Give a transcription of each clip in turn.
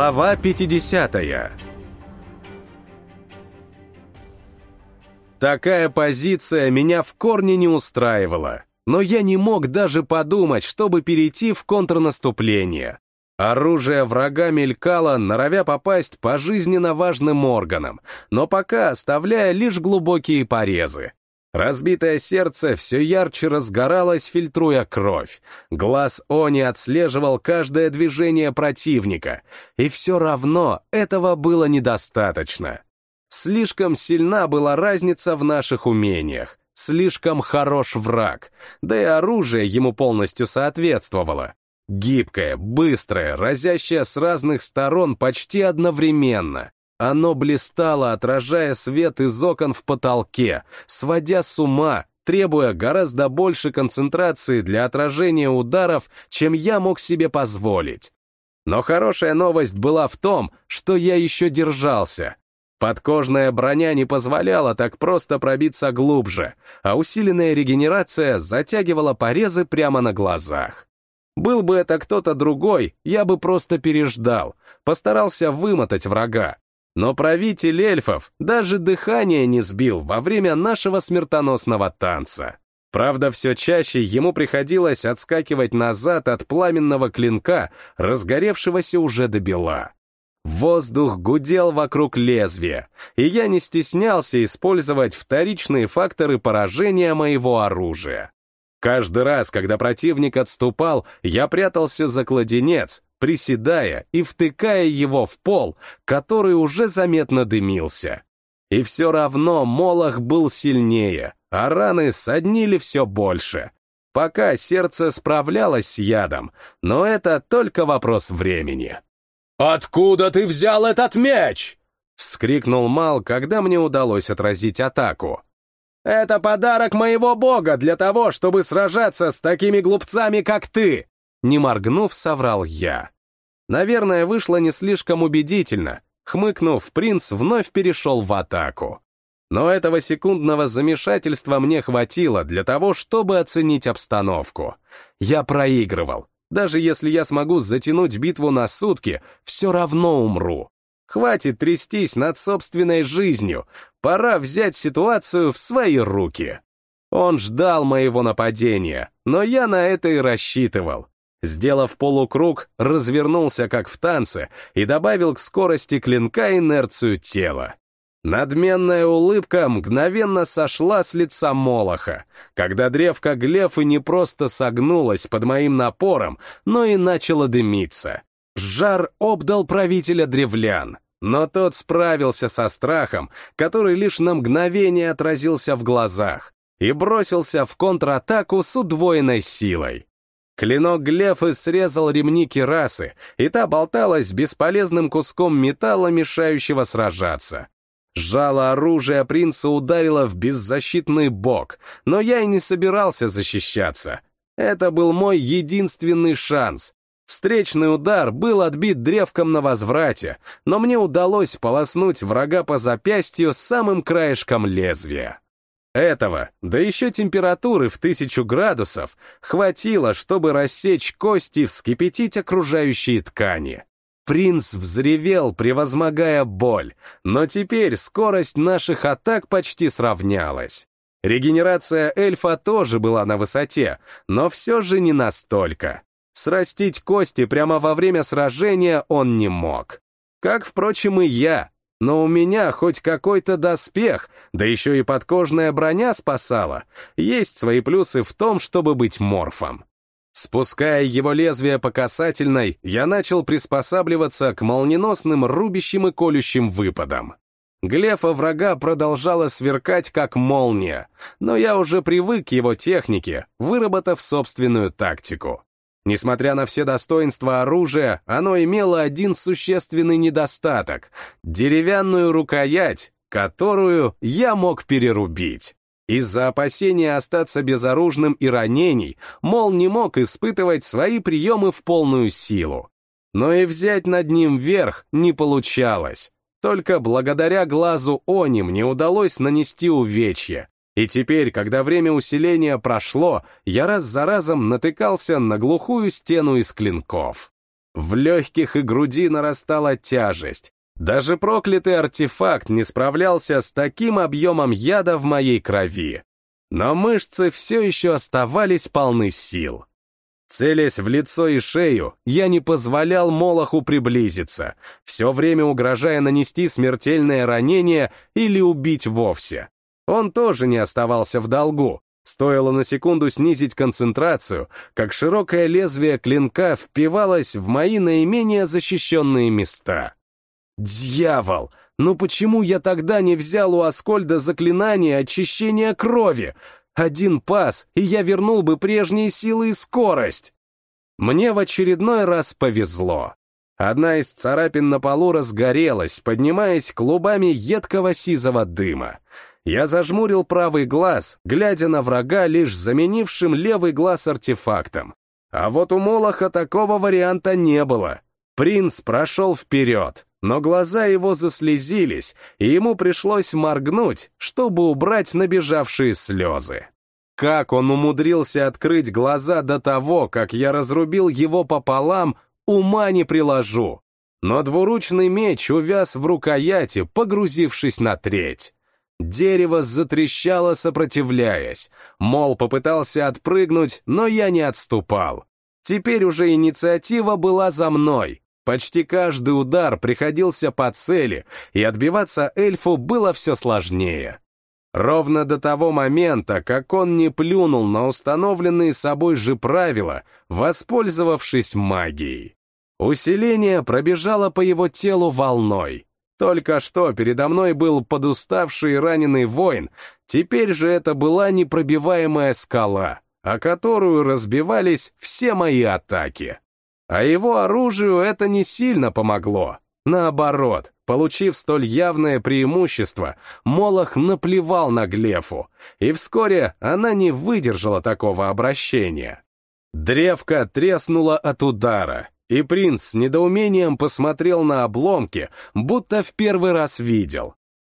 Глава 50 Такая позиция меня в корне не устраивала, но я не мог даже подумать, чтобы перейти в контрнаступление. Оружие врага мелькало, норовя попасть по жизненно важным органам, но пока оставляя лишь глубокие порезы. Разбитое сердце все ярче разгоралось, фильтруя кровь. Глаз Они отслеживал каждое движение противника, и все равно этого было недостаточно. Слишком сильна была разница в наших умениях, слишком хорош враг, да и оружие ему полностью соответствовало. Гибкое, быстрое, разящее с разных сторон почти одновременно. Оно блистало, отражая свет из окон в потолке, сводя с ума, требуя гораздо больше концентрации для отражения ударов, чем я мог себе позволить. Но хорошая новость была в том, что я еще держался. Подкожная броня не позволяла так просто пробиться глубже, а усиленная регенерация затягивала порезы прямо на глазах. Был бы это кто-то другой, я бы просто переждал, постарался вымотать врага. Но правитель эльфов даже дыхание не сбил во время нашего смертоносного танца. Правда, все чаще ему приходилось отскакивать назад от пламенного клинка, разгоревшегося уже до бела. Воздух гудел вокруг лезвия, и я не стеснялся использовать вторичные факторы поражения моего оружия. Каждый раз, когда противник отступал, я прятался за кладенец, приседая и втыкая его в пол, который уже заметно дымился. И все равно Молох был сильнее, а раны соднили все больше. Пока сердце справлялось с ядом, но это только вопрос времени. «Откуда ты взял этот меч?» — вскрикнул Мал, когда мне удалось отразить атаку. «Это подарок моего бога для того, чтобы сражаться с такими глупцами, как ты!» Не моргнув, соврал я. Наверное, вышло не слишком убедительно. Хмыкнув, принц вновь перешел в атаку. Но этого секундного замешательства мне хватило для того, чтобы оценить обстановку. Я проигрывал, даже если я смогу затянуть битву на сутки, все равно умру. Хватит трястись над собственной жизнью, пора взять ситуацию в свои руки. Он ждал моего нападения, но я на это и рассчитывал. Сделав полукруг, развернулся как в танце и добавил к скорости клинка инерцию тела. Надменная улыбка мгновенно сошла с лица Молоха, когда древко Глефы не просто согнулась под моим напором, но и начала дымиться. Жар обдал правителя древлян, но тот справился со страхом, который лишь на мгновение отразился в глазах, и бросился в контратаку с удвоенной силой. Клинок Глефы срезал ремни кирасы, и та болталась бесполезным куском металла, мешающего сражаться. Жало оружия принца ударило в беззащитный бок, но я и не собирался защищаться. Это был мой единственный шанс. Встречный удар был отбит древком на возврате, но мне удалось полоснуть врага по запястью самым краешком лезвия. Этого, да еще температуры в тысячу градусов, хватило, чтобы рассечь кости и вскипятить окружающие ткани. Принц взревел, превозмогая боль, но теперь скорость наших атак почти сравнялась. Регенерация эльфа тоже была на высоте, но все же не настолько. Срастить кости прямо во время сражения он не мог. Как, впрочем, и я. Но у меня хоть какой-то доспех, да еще и подкожная броня спасала. Есть свои плюсы в том, чтобы быть морфом. Спуская его лезвие по касательной, я начал приспосабливаться к молниеносным рубящим и колющим выпадам. Глефа врага продолжала сверкать, как молния, но я уже привык к его технике, выработав собственную тактику. Несмотря на все достоинства оружия, оно имело один существенный недостаток — деревянную рукоять, которую я мог перерубить. Из-за опасения остаться безоружным и ранений, мол, не мог испытывать свои приемы в полную силу. Но и взять над ним верх не получалось. Только благодаря глазу Они мне удалось нанести увечье. И теперь, когда время усиления прошло, я раз за разом натыкался на глухую стену из клинков. В легких и груди нарастала тяжесть. Даже проклятый артефакт не справлялся с таким объемом яда в моей крови. Но мышцы все еще оставались полны сил. Целясь в лицо и шею, я не позволял Молоху приблизиться, все время угрожая нанести смертельное ранение или убить вовсе. Он тоже не оставался в долгу. Стоило на секунду снизить концентрацию, как широкое лезвие клинка впивалось в мои наименее защищенные места. Дьявол! Ну почему я тогда не взял у Аскольда заклинание очищения крови? Один пас, и я вернул бы прежние силы и скорость. Мне в очередной раз повезло. Одна из царапин на полу разгорелась, поднимаясь клубами едкого сизого дыма. Я зажмурил правый глаз, глядя на врага, лишь заменившим левый глаз артефактом. А вот у Молоха такого варианта не было. Принц прошел вперед, но глаза его заслезились, и ему пришлось моргнуть, чтобы убрать набежавшие слезы. Как он умудрился открыть глаза до того, как я разрубил его пополам, ума не приложу. Но двуручный меч увяз в рукояти, погрузившись на треть. Дерево затрещало, сопротивляясь. Мол попытался отпрыгнуть, но я не отступал. Теперь уже инициатива была за мной. Почти каждый удар приходился по цели, и отбиваться эльфу было все сложнее. Ровно до того момента, как он не плюнул на установленные собой же правила, воспользовавшись магией. Усиление пробежало по его телу волной. Только что передо мной был подуставший раненый воин, теперь же это была непробиваемая скала, о которую разбивались все мои атаки. А его оружию это не сильно помогло. Наоборот, получив столь явное преимущество, Молох наплевал на Глефу, и вскоре она не выдержала такого обращения. Древко треснуло от удара, и принц с недоумением посмотрел на обломки, будто в первый раз видел.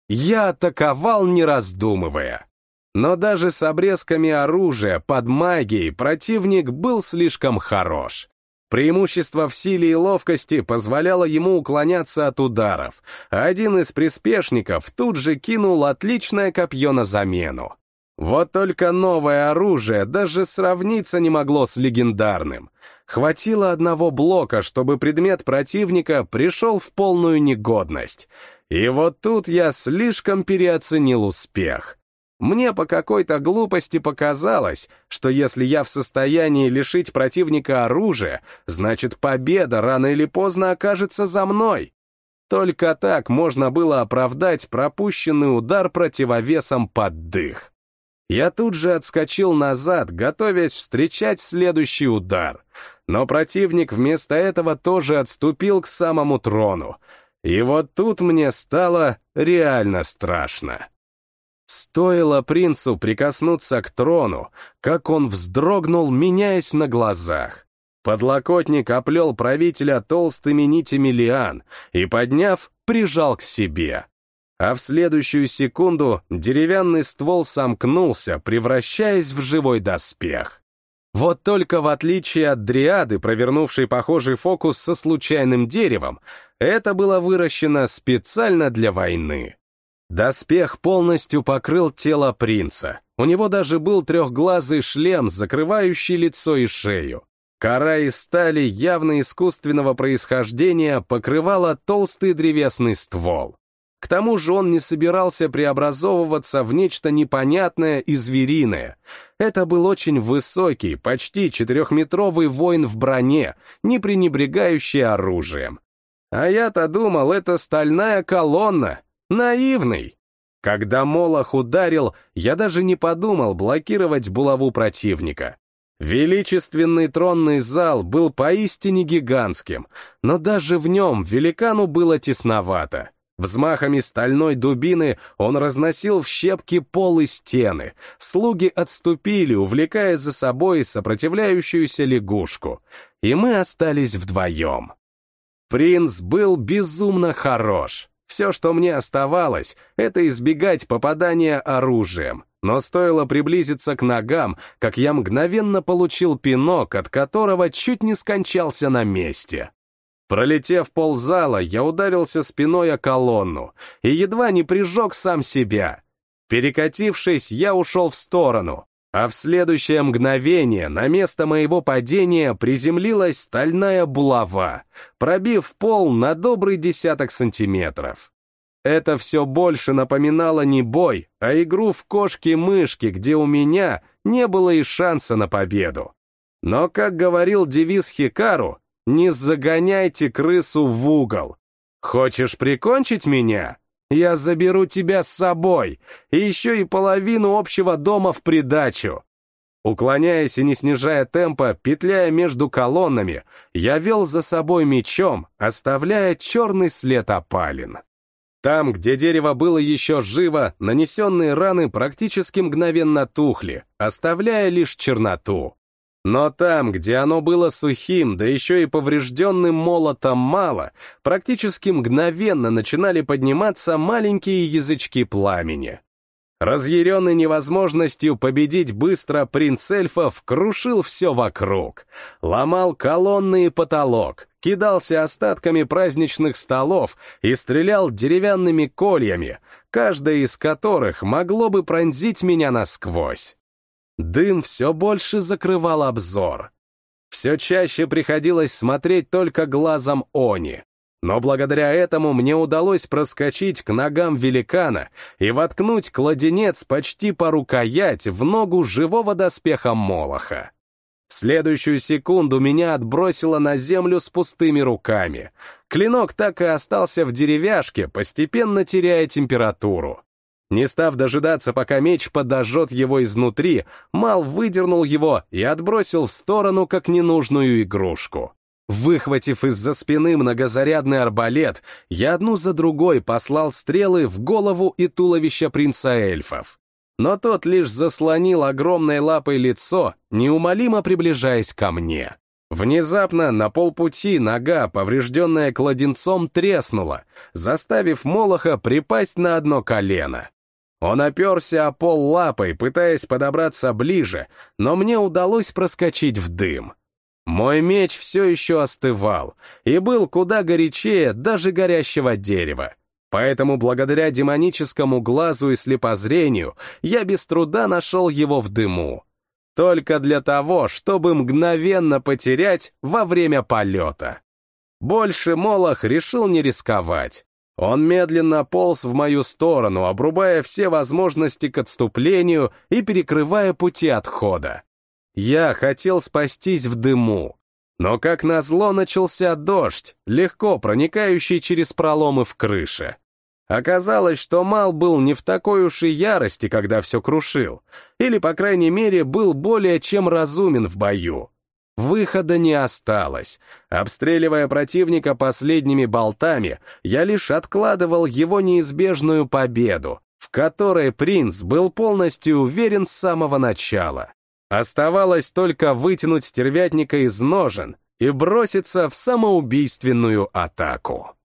Я атаковал, не раздумывая. Но даже с обрезками оружия под магией противник был слишком хорош. Преимущество в силе и ловкости позволяло ему уклоняться от ударов, один из приспешников тут же кинул отличное копье на замену. Вот только новое оружие даже сравниться не могло с легендарным. Хватило одного блока, чтобы предмет противника пришел в полную негодность. И вот тут я слишком переоценил успех. Мне по какой-то глупости показалось, что если я в состоянии лишить противника оружия, значит победа рано или поздно окажется за мной. Только так можно было оправдать пропущенный удар противовесом под дых. Я тут же отскочил назад, готовясь встречать следующий удар. Но противник вместо этого тоже отступил к самому трону. И вот тут мне стало реально страшно. Стоило принцу прикоснуться к трону, как он вздрогнул, меняясь на глазах. Подлокотник оплел правителя толстыми нитями лиан и, подняв, прижал к себе. А в следующую секунду деревянный ствол сомкнулся, превращаясь в живой доспех. Вот только в отличие от дриады, провернувшей похожий фокус со случайным деревом, это было выращено специально для войны. Доспех полностью покрыл тело принца. У него даже был трехглазый шлем, закрывающий лицо и шею. Кора из стали явно искусственного происхождения покрывала толстый древесный ствол. К тому же он не собирался преобразовываться в нечто непонятное и звериное. Это был очень высокий, почти четырехметровый воин в броне, не пренебрегающий оружием. А я-то думал, это стальная колонна, Наивный. Когда Молох ударил, я даже не подумал блокировать булаву противника. Величественный тронный зал был поистине гигантским, но даже в нем великану было тесновато. Взмахами стальной дубины он разносил в щепки пол и стены. Слуги отступили, увлекая за собой сопротивляющуюся лягушку. И мы остались вдвоем. Принц был безумно хорош. Все, что мне оставалось, это избегать попадания оружием. Но стоило приблизиться к ногам, как я мгновенно получил пинок, от которого чуть не скончался на месте. Пролетев ползала, я ударился спиной о колонну и едва не прижег сам себя. Перекатившись, я ушел в сторону, а в следующее мгновение на место моего падения приземлилась стальная булава, пробив пол на добрый десяток сантиметров. Это все больше напоминало не бой, а игру в кошки-мышки, где у меня не было и шанса на победу. Но, как говорил девиз Хикару, не загоняйте крысу в угол. Хочешь прикончить меня? Я заберу тебя с собой, и еще и половину общего дома в придачу. Уклоняясь и не снижая темпа, петляя между колоннами, я вел за собой мечом, оставляя черный след опалин. Там, где дерево было еще живо, нанесенные раны практически мгновенно тухли, оставляя лишь черноту. Но там, где оно было сухим, да еще и поврежденным молотом мало, практически мгновенно начинали подниматься маленькие язычки пламени. Разъяренный невозможностью победить быстро принц эльфов крушил все вокруг, ломал колонны и потолок, кидался остатками праздничных столов и стрелял деревянными кольями, каждая из которых могло бы пронзить меня насквозь. Дым все больше закрывал обзор. Все чаще приходилось смотреть только глазом Они. Но благодаря этому мне удалось проскочить к ногам великана и воткнуть кладенец почти по рукоять в ногу живого доспеха Молоха. В следующую секунду меня отбросило на землю с пустыми руками. Клинок так и остался в деревяшке, постепенно теряя температуру. Не став дожидаться, пока меч подожжет его изнутри, Мал выдернул его и отбросил в сторону, как ненужную игрушку. Выхватив из-за спины многозарядный арбалет, я одну за другой послал стрелы в голову и туловище принца эльфов. Но тот лишь заслонил огромной лапой лицо, неумолимо приближаясь ко мне. Внезапно на полпути нога, поврежденная кладенцом, треснула, заставив Молоха припасть на одно колено. Он оперся о пол лапой, пытаясь подобраться ближе, но мне удалось проскочить в дым. Мой меч все еще остывал и был куда горячее даже горящего дерева. Поэтому благодаря демоническому глазу и слепозрению я без труда нашел его в дыму. Только для того, чтобы мгновенно потерять во время полета. Больше Молох решил не рисковать. Он медленно полз в мою сторону, обрубая все возможности к отступлению и перекрывая пути отхода. Я хотел спастись в дыму, но, как назло, начался дождь, легко проникающий через проломы в крыше. Оказалось, что Мал был не в такой уж и ярости, когда все крушил, или, по крайней мере, был более чем разумен в бою. Выхода не осталось. Обстреливая противника последними болтами, я лишь откладывал его неизбежную победу, в которой принц был полностью уверен с самого начала. Оставалось только вытянуть стервятника из ножен и броситься в самоубийственную атаку.